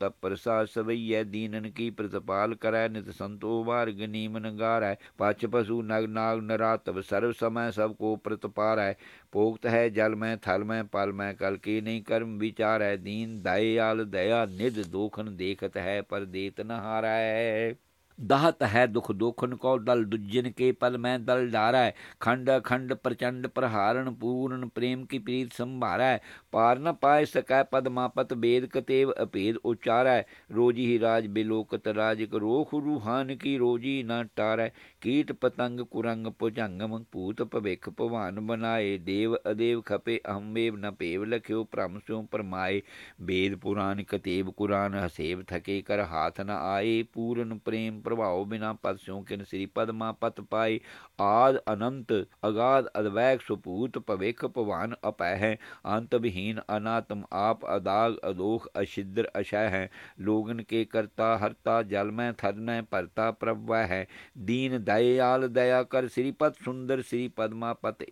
تپرسا سوئ دین کی پرت پال کرتسنتوار گنیم نگار ہے پچھ پس نگ ناگ نرت سروسم سب کو پرت پوکت ہے جل مل مل ملک نہیں کرم بچار ہے دین دیال دیا ند دوکھن دیکھت ہے پر دیت نارا ہے ਦਾਹਤ ਹੈ ਦੁਖ ਦੋਖਨ ਕੋ ਦਲ ਦੁਜਨ ਕੇ ਪਲ ਮੈਂ ਦਲ ਡਾਰਾ ਖੰਡ ਖੰਡ ਪ੍ਰਚੰਡ ਪ੍ਰਹਾਰਣ ਪੂਰਨ ਪ੍ਰੇਮ ਕੀ ਪ੍ਰੀਤ ਸੰਭਾਰਾ ਪਾਰ ਨ ਪਾਇ ਸਕੈ ਪਦ ਮਾਪਤ ਬੇਦ ਕਤੇਵ ਅਪੇਦ ਉਚਾਰੈ ਰੋਜੀ ਹੀ ਰਾਜ ਬਿਲੋਕਤ ਰਾਜਿਕ ਰੋਖ ਰੂਹਾਨ ਕੀ ਰੋਜੀ ਨ ਟਾਰੈ ਕੀਟ ਪਤੰਗ ਕੁਰੰਗ ਭੁਜੰਗਮ ਭੂਤ ਭਵਿਖ ਭਵਾਨ ਬਨਾਏ। ਦੇਵ ਅਦੇਵ ਖਪੇ ਅਹਮੇਵ ਨ ਪੇਵ ਲਖਿਓ ਭ੍ਰਮ ਸਿਉ ਪਰਮਾਏ ਵੇਦ ਪੁਰਾਨ ਕਤੇਵ ਕੁਰਾਨ ਹਸੇਵ ਥਕੇ ਕਰ ਹਾਥ ਨ ਆਏ। ਪੂਰਨ ਪ੍ਰੇਮ اپ ہےت انات آپ اداگ ادوکھ اچر اشہ ہے لوگ کے کرتا ہرتا جل مرتا پر ویان دیال دیا کری پت سوندر سری پدما پتہ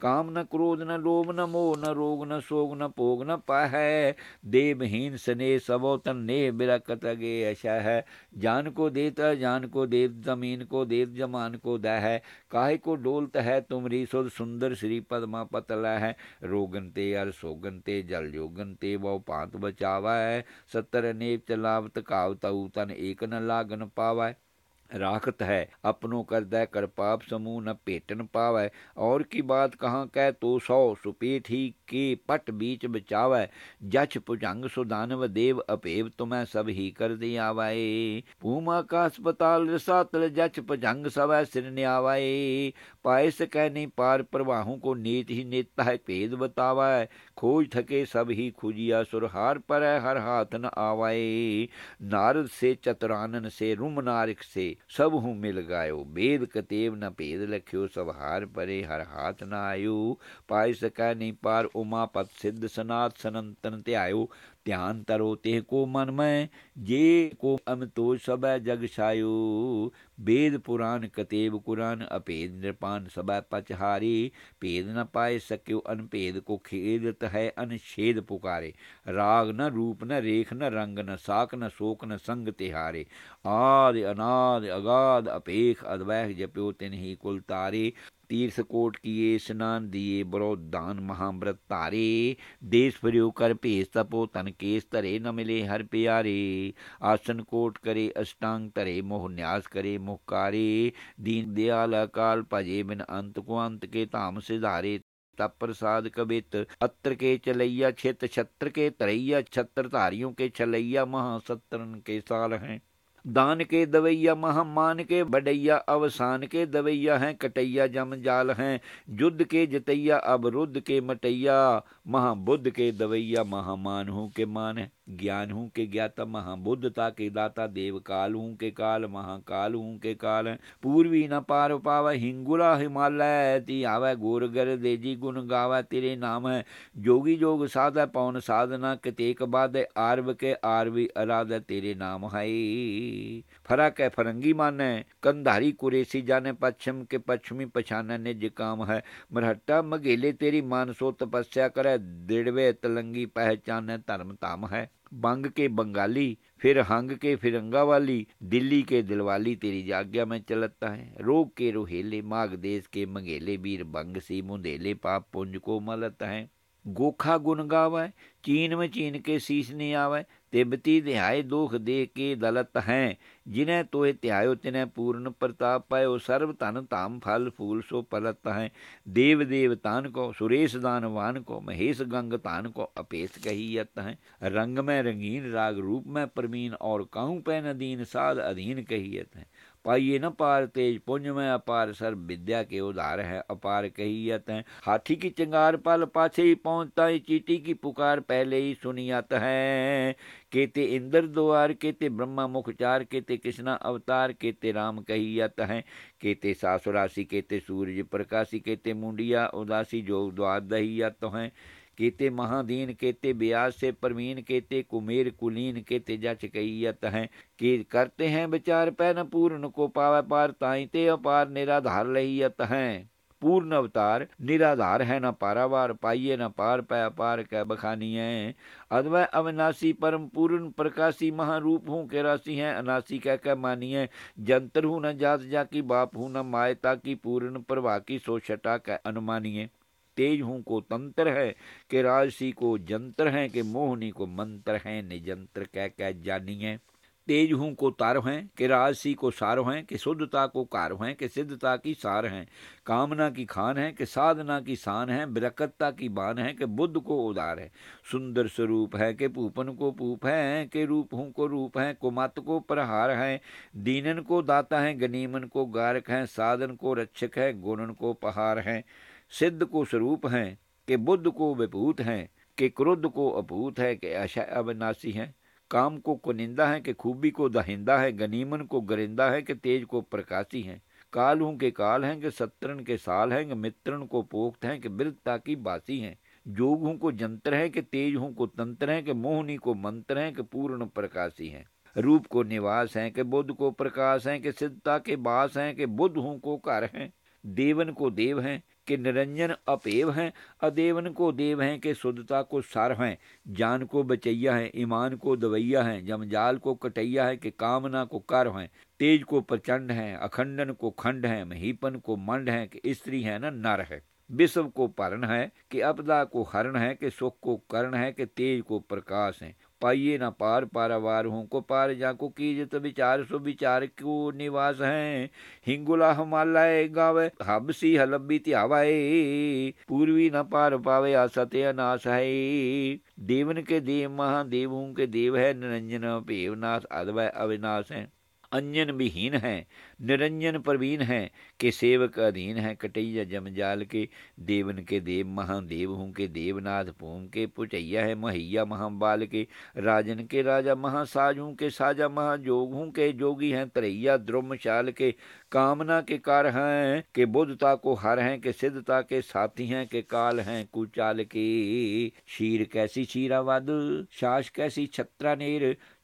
ਕਾਮ ਨ ਕ੍ਰੋਧ ਨ ਲੋਭ ਨ ਮੋਹ ਨ ਰੋਗ ਨ ਸੋਗ ਨ ਭੋਗ ਨ ਪਾਹੈ। ਦੇਵਹੀਨ ਸਨੇ ਸਭੋ ਤਨੇ ਬਿਰਕਤ ਅਗੇ ਐਸਾ ਹੈ ਜਾਨ ਕੋ ਦੇਤਾ ਜਾਨ ਕੋ ਦੇਵ ਜ਼ਮੀਨ ਕੋ ਦੇਵ ਜਮਾਨ ਕੋ ਦਾ ਹੈ ਕਾਹੇ ਕੋ ਡੋਲਤ ਹੈ ਤੁਮਰੀ ਸੁਧ ਸੁੰਦਰ ਸ੍ਰੀ ਪਦਮਾ ਪਤਲਾ ਹੈ ਰੋਗਨ ਤੇ ਅਰ ਸੋਗਨ ਤੇ ਜਲ ਜੋਗਨ ਤੇ ਵਉ ਪਾਤ ਬਚਾਵਾ। ਹੈ ਸਤਰ ਨੇਵ ਚਲਾਵਤ ਕਾਵ ਤਉ ਤਨ ਏਕ ਨ ਲਾਗਨ ਪਾਵਾ। راکت ہے۔ اپنو کردہ کر پاپ سمو نہ پیٹن پاوے۔ اور کی بات کہاں کہ تو سو سپیٹ ہی کے پٹ بیچ بچاوے۔ جچ پجنگ سدانو دیو اپیو تمہیں سب ہی کر دیا وائے پوما کا اسپتال رساتل جچ پجنگ سوے سر نیاوائے پائے سکے نہیں پار پرواہوں کو نیت ہی نیت ہے پید بتاوائے کھوج تھکے سب ہی کھجیا سرہار پر ہے، ہر ہاتھ نہ آوائے نارد سے چترانن سے، روم نارک سے۔ سب ہوں مل گا بےد کتےب نہ پید لکھیو سب ہار پری ہر ہاتھ نہ آئ پائے سکا نہیں پار اما پت سدھ سنات سنتن ت ਧਿਆਨ ਤਰੋ ਤੇ ਕੋ ਮਨ ਮੈਂ, ਜੇ ਕੋ ਅਮਤੋਜ ਸਭੈ ਜਗ ਛਾਇਓ। ਵੇਦ ਪੁਰਾਨ ਕਤੇਬ ਕੁਰਾਨ ਅਪੇਦ ਨਿਰਪਾਨ ਸਭੈ ਪਚਹਾਰੀ ਭੇਦ ਨ ਪਾਏ ਸਕਿਓ ਅਨਭੇਦ ਕੋ ਖੇਦਤ ਹੈ ਅਨਛੇਦ ਪੁਕਾਰੇ। ਰਾਗ ਨ ਰੂਪ ਨ ਰੇਖ ਨ ਰੰਗ ਨ ਸਾਖ ਨ ਸੋਕ ਨ ਸੰਗ ਤਿਹਾਰੇ। ਆਦ ਅਨਾਦ ਅਗਾਦ ਅਪੇਖ ਅਦਵੈਖ ਜਪਿਓ ਤਿਨਹੀ ਕੁਲ ਤਾਰੇ। تیر سکوٹ کیے سنان دیے برو دان، مہامرت تارے دیس پھریو کر پیس تپو، تن کیس ترے نہ ملے ہر پیارے، آسن کوٹ کرے، اشٹانگ ترے، موہ نیاس کرے، موہ کارے، دین دیال اکال پجے، بن انت کو انت کے تام سے دھارے تپ پرساد کبت اتر کے چلیا چھت، چھتر کے تریا چھتر تاریوں کے چھلیا مہا سترن کے سال ہیں۔ دان کے دویا مہمان کے بڈیا اوسان کے دویا ہیں کٹیا جم جال ہیں جد کے جتیا اب رد کے مٹیا مہا بدھ کے دویا مہا مان ہوں کے مان ہے گیان ہوں کے گیاتا مہا بدھتا کے داتا دیو کال ہوں کے کال مہا کال ہوں کے کال پوروی نہ پار پاو ہنگلا ہمالیہ تی آوے گور گر دیجی گن گاو تیرے نام ہے جوگی جوگ ساد پون سادنا کتیک باد آرو کے آروی اراد تیرے نام ہے فرق ہے، فرنگی مان کندھاری کوریسی جانے پچھم کے پچھمی پچھانا نے جکام ہے۔ مرہٹا مگیلے تیری مانسو تپسیا کرے۔ دیڑوے تلنگی پہچان ترم تام ہے۔ بنگ کے بنگالی، پھر ہنگ کے فرنگا والی۔ دلی کے دلوالی، تیری جاگیا میں چلتا ہے۔ روگ کے روہیلے، ماگ دیس کے منگیلے، بیر بنگ سی مندیلے، پاپ پنج کو ملتا ہے۔ گوکھا گن گاو چین میں چین کے سیس نہیں آوے۔ تیبتی دیہ دوکھ دہ کے دلت ہیں۔ جنہ تو تین پورن پرتا پیو سرو تن تام فل پھول سو پلت ہیں۔ دیو دیو تان کو سوریش دان وان کو، مہیش گنگ تان کو اپیش کہی یت ہیں۔ رنگ منگین راگ روپ میں پروین اور کاؤں پین ددین ساد ادھین کہیت ہیں۔ پائیے نہ پار تیج پنج میں اپار سر بدیا کے ادھار ہیں، اپار کہیت ہیں۔ ہاتھی کی چنگار پل پاچھے ہی پہنچتا ہے، چیٹی کی پکار پہلے ہی سنیات ہیں۔ کہتے اندر دوار، کہتے برہما مکھ چار، کہتے کشنا اوتار، کہتے رام کہیت ہیں۔ کہتے ساسراسی کہتے سورج پرکاسی، کہتے مونڈیا اداسی جوگ دوار دہیت ہیں۔ کہتے مہادین کہتے بیاس سے پرمین کہتے کمیر، کلین کہتے جچ کئیت ہیں۔ کہ کرتے ہیں بچار پین پورن کو پاوے پار، تائیں اپار نرادھار لہیت ہیں۔ پورن اوتار نرادھار ہے نہ پاراوار پائیے، نہ پار پے پار کے بخانی ہیں ادوے اوناسی پرم پورن پرکاسی مہا روپ ہوں کے راسی ہیں، اناسی کہہ کے مانی ہیں جنتر ہوں نہ جات جا کی، باپ ہوں نہ مائتا کی، پورن پروا کی سو شٹا کے انمانی ہیں تیج ہوں، کو تنتر ہے، کہ راجسی کو جنتر ہیں، کہ موہنی کو منتر ہیں، نجنتر کہہ کہ جانیے تیز ہوں کو تارو ہیں کہ راسی کو سار ہیں کہ شدھتا کو کارو ہیں کہ سدھتا کی سار ہیں کامنا کی کھان ہے کہ سادنا کی سان ہیں برکتتا کی بان ہیں کہ بدھ کو ادار ہے سندر سوروپ ہے کہ پوپن کو پوپ ہیں کہ روپ ہوں کو روپ ہیں کو مت کو پرہار ہیں دینن کو داتا ہیں گنیمن کو گارک ہیں سادن کو رکشک ہے گورن کو پہار ہیں سدھ کو سوروپ ہیں کہ بدھ کو بپوت ہیں کہ کرودھ کو اپوت ہے کہ اوناسی ہیں کام کو کنندہ ہے کہ خوبی کو دہندہ ہے گنیمن کو گرندہ ہے کہ تیج کو پرکاسی ہیں کال ہوں کال ہیں کہ سترن کے سال ہیں کہ مترن کو پوخت ہیں کہ برتا کی باسی ہیں جوگ ہوں کو جنتر ہیں کہ تیج ہوں کو تنتر ہیں کہ موہنی کو منتر ہیں کہ پورن پرکاسی ہیں روپ کو نواس ہیں کہ بدھ کو پرکاش ہیں کہ سدھتا کے باس ہیں کہ بدھ ہوں کو کار ہیں دیون کو دیو ہیں کہ نرنجن اپیو ہیں، ادیون کو دیو ہیں کہ سدتا کو سر ہیں۔ جان کو بچیا ہیں، ایمان کو دویا ہیں۔ جمجال کو کٹیا ہے کہ کامنا کو کر ہیں۔ تیج کو پرچنڈ ہیں، اکھنڈن کو کھنڈ ہیں۔ مہیپن کو منڈ ہیں کہ استری ہے نا نر ہے بسو کو پرن ہے کہ اپدا کو ہرن ہے کہ سکھ کو کرن ہے کہ تیج کو پرکاش ہیں۔ پائیے نہ پار پاراوار ہوں کو پار۔ جا کو کیجے تو بچار، سو بچار کو نواس ہیں؟ ہنگلا ہمالا گاوے، ہب سی ہلبی تیاوائے۔ پوروی نہ پار پاوے آستے اناس ہے۔ دیون کے دیو مہا دیووں کے دیو ہے نرنجن پیوناس ادوے اویناس ہیں۔ انجن بہین ہیں، نرنجن پروین ہیں کہ سیوک ادھین ہیں کٹیا جمجال کے دیون کے دیو مہان دیو ہوں کے دیوناتھ پوم کے پچیا ہے مہیا مہا بال کے راجن کے راجا مہا ساج ہوں کے ساجا مہا جوگ ہوں کے جوگی ہیں تریا درم شال کے کامنا کے کار ہیں کہ بدھتا کو ہر ہیں، کہ سدھتا کے ساتھی ہیں، کہ کال ہیں کوچال کے، شیر کیسی شیرا ود، شاش کیسی چھترا نیر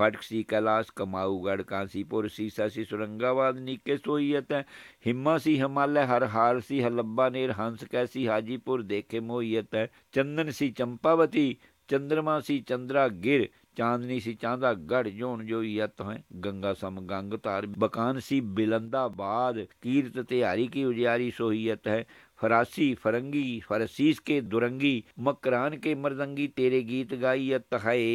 فٹکسی کلاس، کماؤ گڑھ، کانسی پور، سیسا سی سرنگ آباد نیکے سوئیتیں ہما سی ہمالیہ ہر ہار سی ہلبا نیر، ہنس کیسی حاجی پور، دیکھے موہیتیں چندن سی چمپاوتی، چندرما سی چندرا گر، چاندنی سی چاندا گڑھ، جون جو یت ہیں۔ گنگا سم گنگ تار، بکان سی بلندا باد کیرت تیاری کی اجیاری سوہیت ہے فراسی فرنگی، فرسیس کے درنگی، مکران کے مردنگی، تیرے گیت گائی اتہائے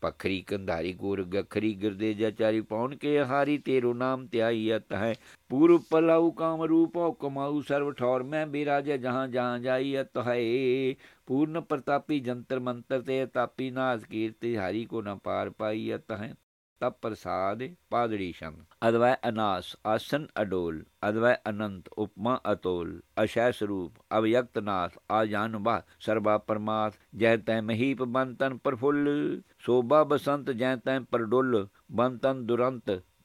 پکھری کندھاری گور، گکھری گردے جچاری پون کے ہاری، تیرو نام تیائی اتہائے پور پلاؤ کام روپو کماؤ سرو ٹھور، میں بیراج جہاں جہاں جائی اتہائے پورن پرتاپی جنتر منتر تے تاپی ناز کیرتے ہاری کو نہ پار پائی اتہائے ਤਪ ਪ੍ਰਸਾਦ ਪਾਦੜੀ ਸ਼ੰਗ ਅਦਵੈ ਅਨਾਸ, ਆਸਨ ਅਡੋਲ, ਅਦਵੈ ਅਨੰਤ, ਉਪਮਾ ਅਤੋਲ, ਅਸ਼ੈ ਸਰੂਪ, ਅਵਯਕਤ ਨਾਥ ਆਜਾਨੁਬਾ ਸਰਬਾ ਪਰਮਾਤ ਜੈ ਤੈ ਮਹੀਪ ਬੰਤਨ ਪ੍ਰਫੁੱਲ, ਸੋਭਾ ਬਸੰਤ ਜੈ ਤੈ ਪਰਡੁੱਲ, ਬੰਤਨ ਦੁਰੰਤ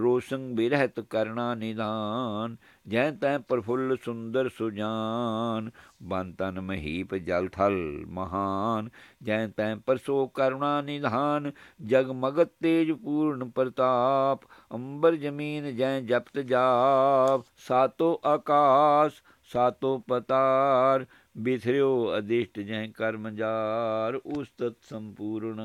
روشن برہت کرنا ندان جੈ تیں پرفل سندر سجان۔ بن تن مہیپ جل تھل مہان جے تیں پرسو کرنا ندھان۔ جگ مگت تیج پورن پرتاپ، امبر جمین جے جپت جاپ۔ ساتو آکاش ساتو پتار، بتھریو ادھشٹ جہ کرم جار۔ استت سمپورن